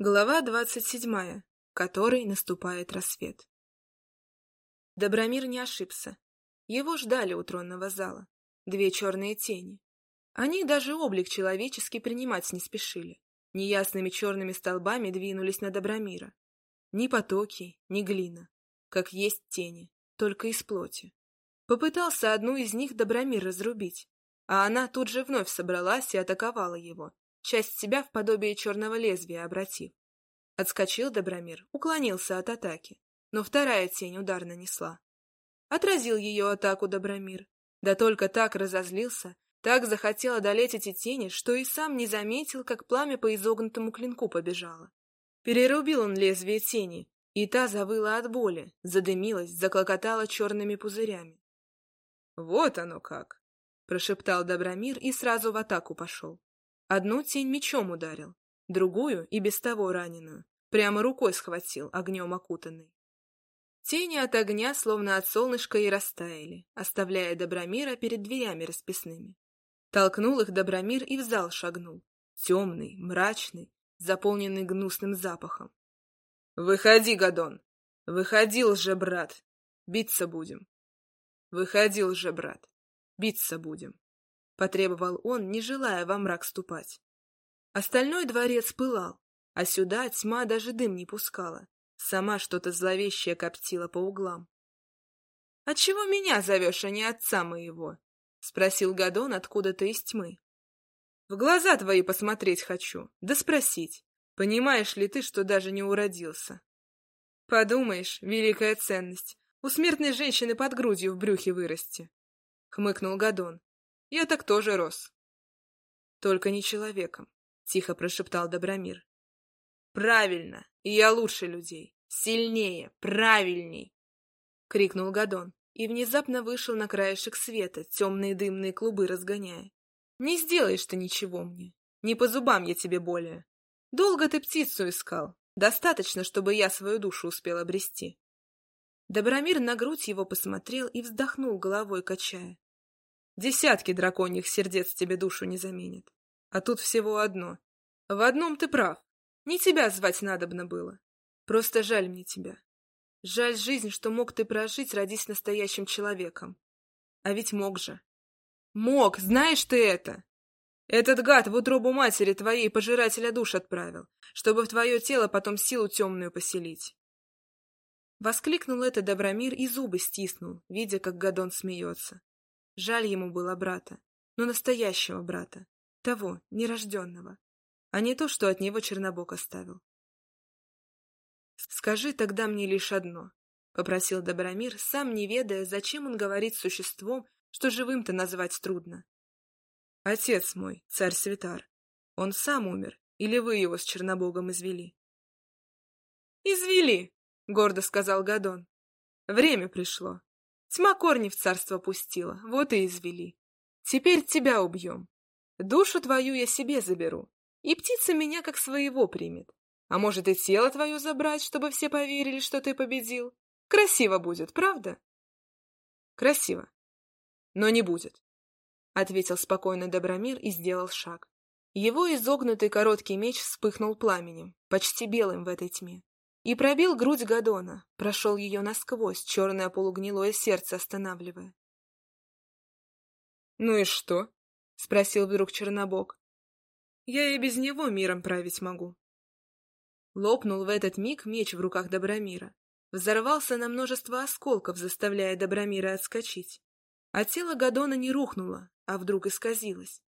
Глава двадцать седьмая, которой наступает рассвет. Добромир не ошибся. Его ждали у тронного зала. Две черные тени. Они даже облик человеческий принимать не спешили. Неясными черными столбами двинулись на Добромира. Ни потоки, ни глина. Как есть тени, только из плоти. Попытался одну из них Добромир разрубить, а она тут же вновь собралась и атаковала его, часть себя в подобие черного лезвия обратив. Отскочил Добромир, уклонился от атаки, но вторая тень удар нанесла. Отразил ее атаку Добромир, да только так разозлился, так захотел одолеть эти тени, что и сам не заметил, как пламя по изогнутому клинку побежало. Перерубил он лезвие тени, и та завыла от боли, задымилась, заклокотала черными пузырями. — Вот оно как! — прошептал Добромир и сразу в атаку пошел. Одну тень мечом ударил, другую, и без того раненую, прямо рукой схватил, огнем окутанный. Тени от огня, словно от солнышка, и растаяли, оставляя Добромира перед дверями расписными. Толкнул их Добромир и в зал шагнул, темный, мрачный, заполненный гнусным запахом. — Выходи, Гадон! Выходил же, брат! Биться будем! Выходил же, брат! Биться будем! Потребовал он, не желая во мрак ступать. Остальной дворец пылал, а сюда тьма даже дым не пускала, сама что-то зловещее коптила по углам. — Отчего меня зовешь, а не отца моего? — спросил Гадон откуда-то из тьмы. — В глаза твои посмотреть хочу, да спросить, понимаешь ли ты, что даже не уродился? — Подумаешь, великая ценность, у смертной женщины под грудью в брюхе вырасти, — хмыкнул Гадон. Я так тоже рос. Только не человеком, — тихо прошептал Добромир. Правильно, и я лучше людей, сильнее, правильней, — крикнул Гадон и внезапно вышел на краешек света, темные дымные клубы разгоняя. Не сделаешь ты ничего мне, не по зубам я тебе более. Долго ты птицу искал, достаточно, чтобы я свою душу успел обрести. Добромир на грудь его посмотрел и вздохнул головой, качая. Десятки драконьих сердец тебе душу не заменят. А тут всего одно. В одном ты прав. Не тебя звать надобно было. Просто жаль мне тебя. Жаль жизнь, что мог ты прожить, родись настоящим человеком. А ведь мог же. Мог, знаешь ты это? Этот гад в утробу матери твоей пожирателя душ отправил, чтобы в твое тело потом силу темную поселить. Воскликнул это Добромир и зубы стиснул, видя, как Гадон смеется. Жаль ему было брата, но настоящего брата, того, нерожденного, а не то, что от него Чернобог оставил. «Скажи тогда мне лишь одно», — попросил Добромир, сам не ведая, зачем он говорит с существом, что живым-то назвать трудно. «Отец мой, царь Святар, он сам умер, или вы его с Чернобогом извели?» «Извели», — гордо сказал Гадон. «Время пришло. Тьма корни в царство пустила, вот и извели. Теперь тебя убьем. Душу твою я себе заберу, и птица меня как своего примет. А может и тело твое забрать, чтобы все поверили, что ты победил? Красиво будет, правда? Красиво. Но не будет, — ответил спокойно Добромир и сделал шаг. Его изогнутый короткий меч вспыхнул пламенем, почти белым в этой тьме и пробил грудь Гадона, прошел ее насквозь, черное полугнилое сердце останавливая. — Ну и что? — спросил вдруг Чернобог. — Я и без него миром править могу. Лопнул в этот миг меч в руках Добромира. Взорвался на множество осколков, заставляя Добромира отскочить. А тело Гадона не рухнуло, а вдруг исказилось.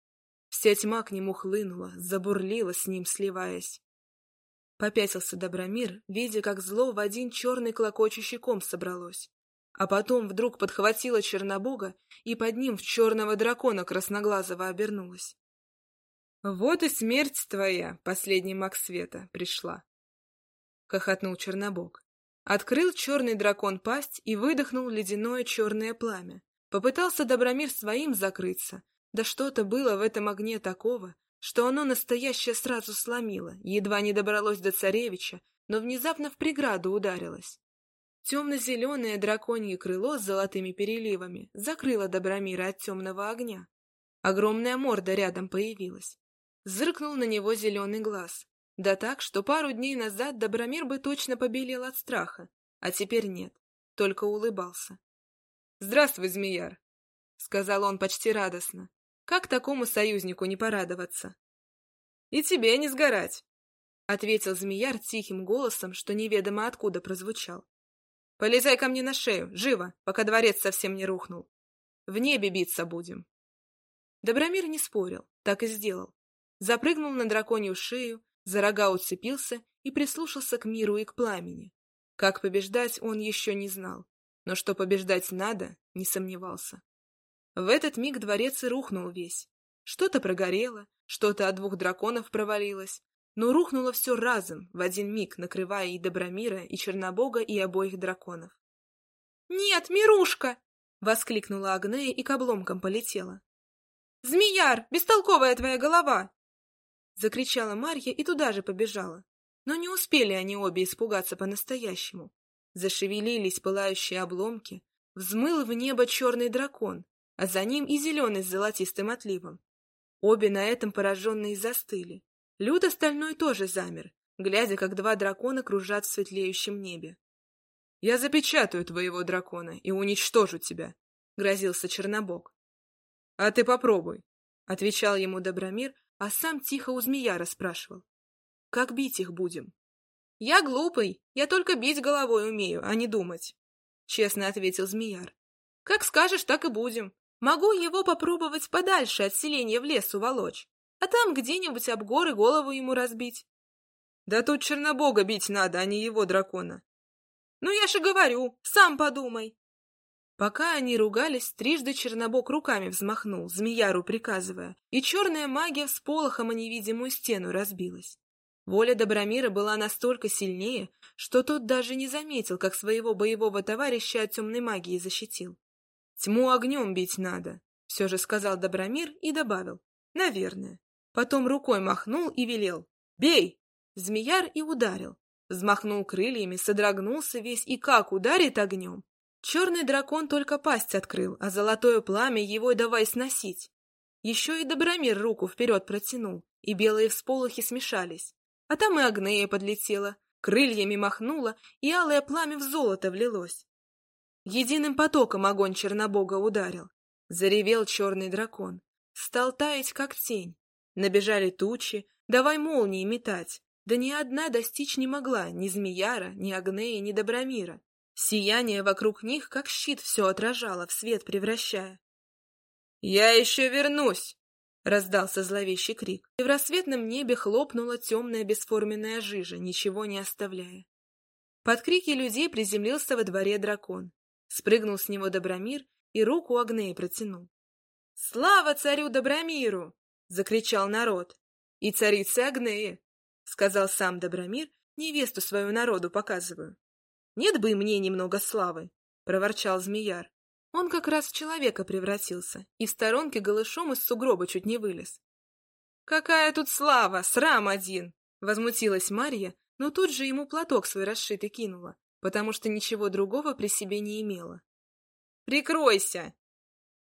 Вся тьма к нему хлынула, забурлила с ним, сливаясь. Попятился Добромир, видя, как зло в один черный клокочущий ком собралось. А потом вдруг подхватила Чернобога и под ним в черного дракона красноглазого обернулась. «Вот и смерть твоя, последний маг света, пришла!» — хохотнул Чернобог. Открыл черный дракон пасть и выдохнул ледяное черное пламя. Попытался Добромир своим закрыться, да что-то было в этом огне такого, что оно настоящее сразу сломило, едва не добралось до царевича, но внезапно в преграду ударилось. Темно-зеленое драконье крыло с золотыми переливами закрыло Добромира от темного огня. Огромная морда рядом появилась. Зыркнул на него зеленый глаз. Да так, что пару дней назад Добромир бы точно побелел от страха, а теперь нет, только улыбался. «Здравствуй, Змеяр!» — сказал он почти радостно. Как такому союзнику не порадоваться? «И тебе не сгорать!» — ответил Змеяр тихим голосом, что неведомо откуда прозвучал. «Полезай ко мне на шею, живо, пока дворец совсем не рухнул. В небе биться будем!» Добромир не спорил, так и сделал. Запрыгнул на драконью шею, за рога уцепился и прислушался к миру и к пламени. Как побеждать он еще не знал, но что побеждать надо, не сомневался. В этот миг дворец и рухнул весь. Что-то прогорело, что-то от двух драконов провалилось, но рухнуло все разом, в один миг, накрывая и Добромира, и Чернобога, и обоих драконов. «Нет, Мирушка!» — воскликнула Агнея и к обломкам полетела. «Змеяр, бестолковая твоя голова!» Закричала Марья и туда же побежала. Но не успели они обе испугаться по-настоящему. Зашевелились пылающие обломки, взмыл в небо черный дракон, а за ним и зеленый с золотистым отливом. Обе на этом пораженные застыли. Люд остальной тоже замер, глядя, как два дракона кружат в светлеющем небе. — Я запечатаю твоего дракона и уничтожу тебя, — грозился Чернобог. — А ты попробуй, — отвечал ему Добромир, а сам тихо у змея расспрашивал. Как бить их будем? Я глупый, я только бить головой умею, а не думать, честно ответил змеяр. Как скажешь, так и будем. Могу его попробовать подальше от селения в лес уволочь, а там где-нибудь об горы голову ему разбить. Да тут Чернобога бить надо, а не его дракона. Ну я же говорю, сам подумай. Пока они ругались, трижды Чернобог руками взмахнул, змеяру приказывая, и черная магия с полохом о невидимую стену разбилась. Воля Добромира была настолько сильнее, что тот даже не заметил, как своего боевого товарища от темной магии защитил. «Тьму огнем бить надо», — все же сказал Добромир и добавил. «Наверное». Потом рукой махнул и велел. «Бей!» Змеяр и ударил. Взмахнул крыльями, содрогнулся весь и как ударит огнем. Черный дракон только пасть открыл, а золотое пламя его давай сносить. Еще и Добромир руку вперед протянул, и белые всполохи смешались. А там и Агнея подлетела, крыльями махнула, и алое пламя в золото влилось. Единым потоком огонь Чернобога ударил. Заревел черный дракон. Стал таять, как тень. Набежали тучи, давай молнии метать. Да ни одна достичь не могла ни Змеяра, ни Агнея, ни Добромира. Сияние вокруг них, как щит, все отражало, в свет превращая. «Я еще вернусь!» — раздался зловещий крик, и в рассветном небе хлопнула темная бесформенная жижа, ничего не оставляя. Под крики людей приземлился во дворе дракон. Спрыгнул с него Добромир и руку Агнеи протянул. «Слава царю Добромиру!» — закричал народ. «И царице Агнеи!» — сказал сам Добромир, невесту свою народу показываю. Нет бы и мне немного славы, — проворчал змеяр. Он как раз в человека превратился и в сторонке голышом из сугроба чуть не вылез. «Какая тут слава! Срам один!» — возмутилась Марья, но тут же ему платок свой расшитый кинула, потому что ничего другого при себе не имела. «Прикройся!»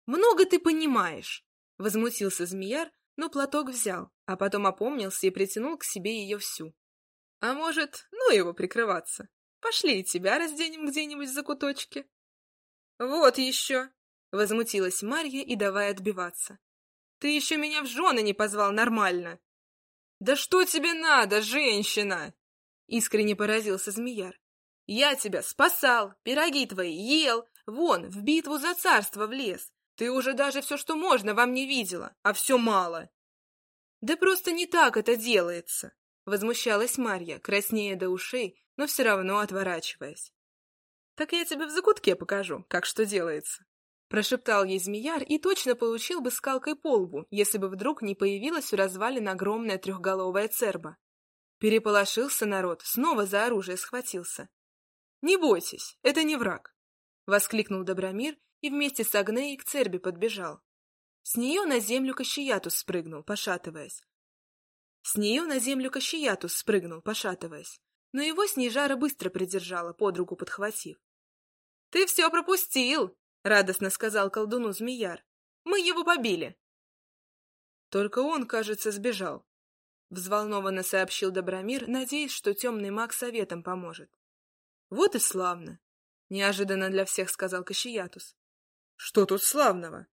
«Много ты понимаешь!» — возмутился змеяр, но платок взял, а потом опомнился и притянул к себе ее всю. «А может, ну его прикрываться?» Пошли и тебя разденем где-нибудь за куточки. Вот еще! Возмутилась Марья и давай отбиваться. Ты еще меня в жены не позвал нормально. Да что тебе надо, женщина? Искренне поразился Змеяр. Я тебя спасал, пироги твои ел, вон, в битву за царство влез. Ты уже даже все, что можно, вам не видела, а все мало. Да просто не так это делается, возмущалась Марья, краснея до ушей но все равно отворачиваясь. «Так я тебе в закутке покажу, как что делается», — прошептал ей змеяр и точно получил бы скалкой по лбу, если бы вдруг не появилась у развалин огромная трехголовая церба. Переполошился народ, снова за оружие схватился. «Не бойтесь, это не враг», — воскликнул Добромир и вместе с Агнеей к цербе подбежал. С нее на землю Кащиятус спрыгнул, пошатываясь. С нее на землю Кащиятус спрыгнул, пошатываясь но его Снежара быстро придержала, под руку подхватив. — Ты все пропустил! — радостно сказал колдуну Змеяр. — Мы его побили. Только он, кажется, сбежал. Взволнованно сообщил Добромир, надеясь, что темный маг советом поможет. Вот и славно, неожиданно для всех сказал Кащиятус. Что тут славного?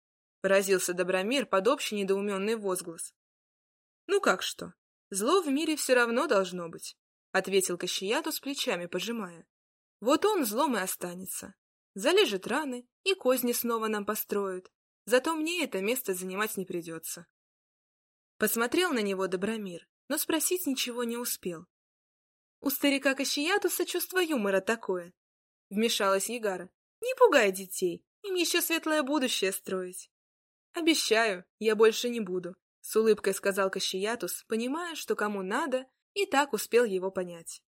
Поразился Добромир под общий недоуменный возглас. Ну как что? Зло в мире все равно должно быть, ответил Кащиятус плечами пожимая. Вот он злом и останется. Залежит раны и козни снова нам построит. Зато мне это место занимать не придется. Посмотрел на него Добромир, но спросить ничего не успел. У старика Кащиятуса чувство юмора такое. Вмешалась Ягара. Не пугай детей, им еще светлое будущее строить. Обещаю, я больше не буду, с улыбкой сказал Кащиятус, понимая, что кому надо, и так успел его понять.